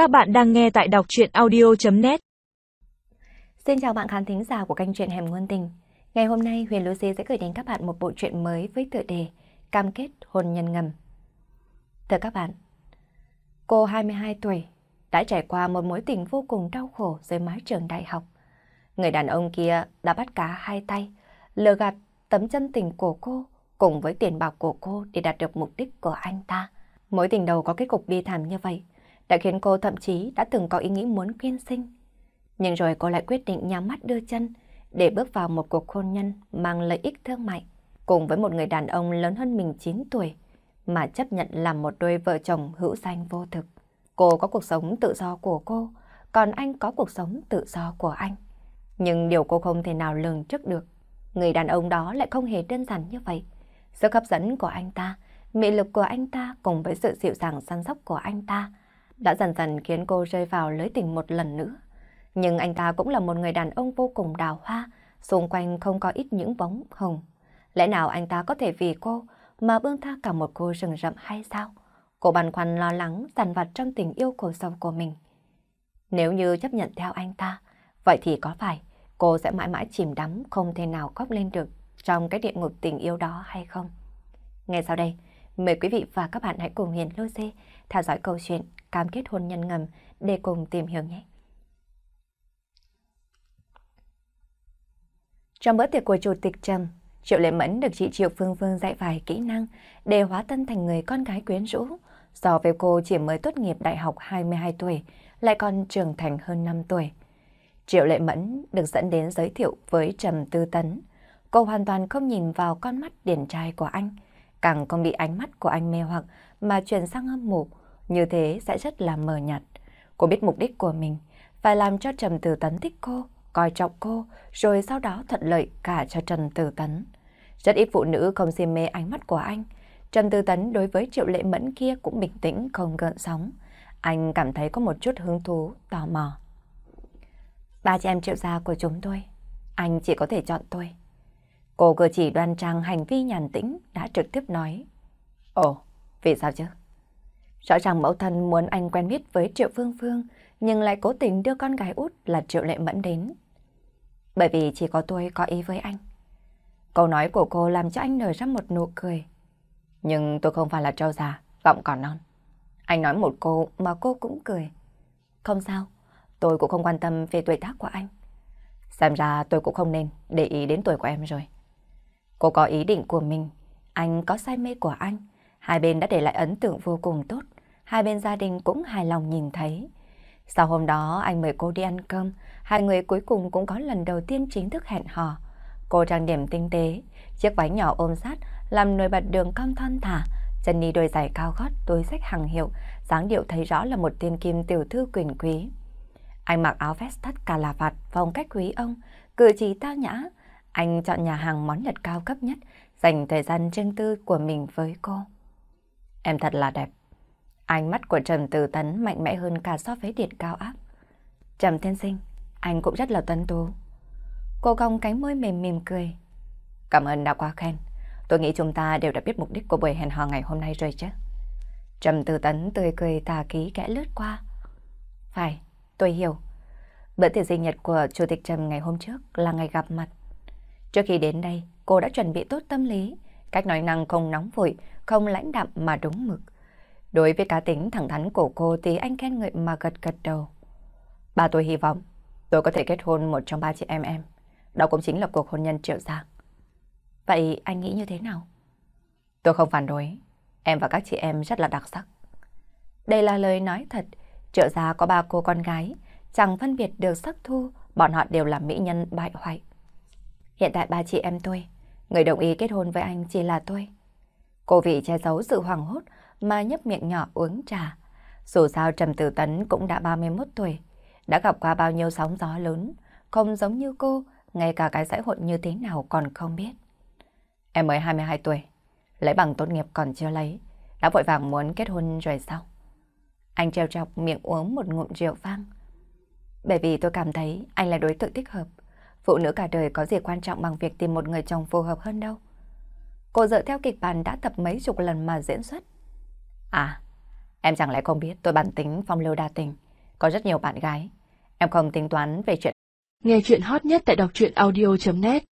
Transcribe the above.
Các bạn đang nghe tại đọc truyện audio.net Xin chào bạn khán thính giả của kênh truyện Hẻm Ngôn Tình. Ngày hôm nay Huyền Lucy sẽ gửi đến các bạn một bộ truyện mới với tựa đề Cam kết hôn nhân ngầm. Thưa các bạn, cô 22 tuổi đã trải qua một mối tình vô cùng đau khổ dưới mái trường đại học. Người đàn ông kia đã bắt cá hai tay, lừa gạt tấm chân tình của cô cùng với tiền bạc của cô để đạt được mục đích của anh ta. Mối tình đầu có kết cục bi thảm như vậy, đã khiến cô thậm chí đã từng có ý nghĩ muốn quyên sinh. Nhưng rồi cô lại quyết định nhắm mắt đưa chân để bước vào một cuộc hôn nhân mang lợi ích thương mại cùng với một người đàn ông lớn hơn mình 9 tuổi mà chấp nhận làm một đôi vợ chồng hữu danh vô thực. Cô có cuộc sống tự do của cô, còn anh có cuộc sống tự do của anh. Nhưng điều cô không thể nào lường trước được, người đàn ông đó lại không hề đơn giản như vậy. Sức hấp dẫn của anh ta, mị lực của anh ta cùng với sự dịu dàng săn sóc của anh ta đã dần dần khiến cô rơi vào lưới tình một lần nữa. Nhưng anh ta cũng là một người đàn ông vô cùng đào hoa, xung quanh không có ít những bóng hồng. Lẽ nào anh ta có thể vì cô mà bương tha cả một cô rừng rậm hay sao? Cô băn khoăn lo lắng, dằn vặt trong tình yêu khổ sâu của mình. Nếu như chấp nhận theo anh ta, vậy thì có phải cô sẽ mãi mãi chìm đắm không thể nào khóc lên được trong cái địa ngục tình yêu đó hay không? Ngay sau đây, mời quý vị và các bạn hãy cùng Hiền Lucy theo dõi câu chuyện cam kết hôn nhân ngầm để cùng tìm hiểu nhé. Trong bữa tiệc của Chủ tịch Trầm, Triệu Lệ Mẫn được chị Triệu Phương Phương dạy vài kỹ năng để hóa thân thành người con gái quyến rũ. So với cô chỉ mới tốt nghiệp đại học 22 tuổi, lại còn trưởng thành hơn 5 tuổi. Triệu Lệ Mẫn được dẫn đến giới thiệu với Trầm Tư Tấn. Cô hoàn toàn không nhìn vào con mắt điển trai của anh, càng không bị ánh mắt của anh mê hoặc mà chuyển sang âm mộ, như thế sẽ rất là mờ nhạt. Cô biết mục đích của mình, phải làm cho Trầm Tử Tấn thích cô, coi trọng cô, rồi sau đó thuận lợi cả cho Trần Tử Tấn. Rất ít phụ nữ không si mê ánh mắt của anh. Trần Tử Tấn đối với Triệu Lệ Mẫn kia cũng bình tĩnh không gợn sóng. Anh cảm thấy có một chút hứng thú, tò mò. Ba chị em triệu gia của chúng tôi, anh chỉ có thể chọn tôi. Cô cử chỉ đoan trang hành vi nhàn tĩnh đã trực tiếp nói. Ồ, vì sao chứ? Rõ ràng mẫu thân muốn anh quen biết với Triệu Phương Phương, nhưng lại cố tình đưa con gái út là Triệu Lệ Mẫn đến. Bởi vì chỉ có tôi có ý với anh. Câu nói của cô làm cho anh nở ra một nụ cười. Nhưng tôi không phải là trâu già, gọng còn non. Anh nói một câu mà cô cũng cười. Không sao, tôi cũng không quan tâm về tuổi tác của anh. Xem ra tôi cũng không nên để ý đến tuổi của em rồi. Cô có ý định của mình, anh có say mê của anh. Hai bên đã để lại ấn tượng vô cùng tốt, hai bên gia đình cũng hài lòng nhìn thấy. Sau hôm đó anh mời cô đi ăn cơm, hai người cuối cùng cũng có lần đầu tiên chính thức hẹn hò. Cô trang điểm tinh tế, chiếc váy nhỏ ôm sát làm nổi bật đường cong thon thả, chân đi đôi giày cao gót, túi sách hàng hiệu, dáng điệu thấy rõ là một tiên kim tiểu thư quyền quý. Anh mặc áo vest thắt cà là vạt, phong cách quý ông, cử chỉ tao nhã. Anh chọn nhà hàng món Nhật cao cấp nhất, dành thời gian riêng tư của mình với cô. Em thật là đẹp. Ánh mắt của Trầm Tử Tấn mạnh mẽ hơn cả so với điện cao áp. Trầm Thiên Sinh, anh cũng rất là tuấn tú. Cô cong cánh môi mềm mềm cười. Cảm ơn đã quá khen. Tôi nghĩ chúng ta đều đã biết mục đích của buổi hẹn hò ngày hôm nay rồi chứ. Trầm Tử Tấn tươi cười tà ký kẽ lướt qua. Phải, tôi hiểu. Bữa tiệc sinh nhật của Chủ tịch Trầm ngày hôm trước là ngày gặp mặt. Trước khi đến đây, cô đã chuẩn bị tốt tâm lý, cách nói năng không nóng vội, không lãnh đạm mà đúng mực. Đối với cá tính thẳng thắn của cô thì anh khen ngợi mà gật gật đầu. Ba tôi hy vọng tôi có thể kết hôn một trong ba chị em em. Đó cũng chính là cuộc hôn nhân triệu giang. Vậy anh nghĩ như thế nào? Tôi không phản đối. Em và các chị em rất là đặc sắc. Đây là lời nói thật. Triệu gia có ba cô con gái. Chẳng phân biệt được sắc thu. Bọn họ đều là mỹ nhân bại hoại. Hiện tại ba chị em tôi. Người đồng ý kết hôn với anh chỉ là tôi. Cô vị che giấu sự hoàng hốt mà nhấp miệng nhỏ uống trà. Dù sao Trầm Tử Tấn cũng đã 31 tuổi, đã gặp qua bao nhiêu sóng gió lớn, không giống như cô, ngay cả cái xã hội như thế nào còn không biết. Em mới 22 tuổi, lấy bằng tốt nghiệp còn chưa lấy, đã vội vàng muốn kết hôn rồi sao? Anh treo chọc miệng uống một ngụm rượu vang. Bởi vì tôi cảm thấy anh là đối tượng thích hợp. Phụ nữ cả đời có gì quan trọng bằng việc tìm một người chồng phù hợp hơn đâu. Cô dựa theo kịch bản đã tập mấy chục lần mà diễn xuất. À, em chẳng lẽ không biết tôi bản tính phong lưu đa tình. có rất nhiều bạn gái. Em không tính toán về chuyện. Nghe chuyện hot nhất tại đọc truyện audio.net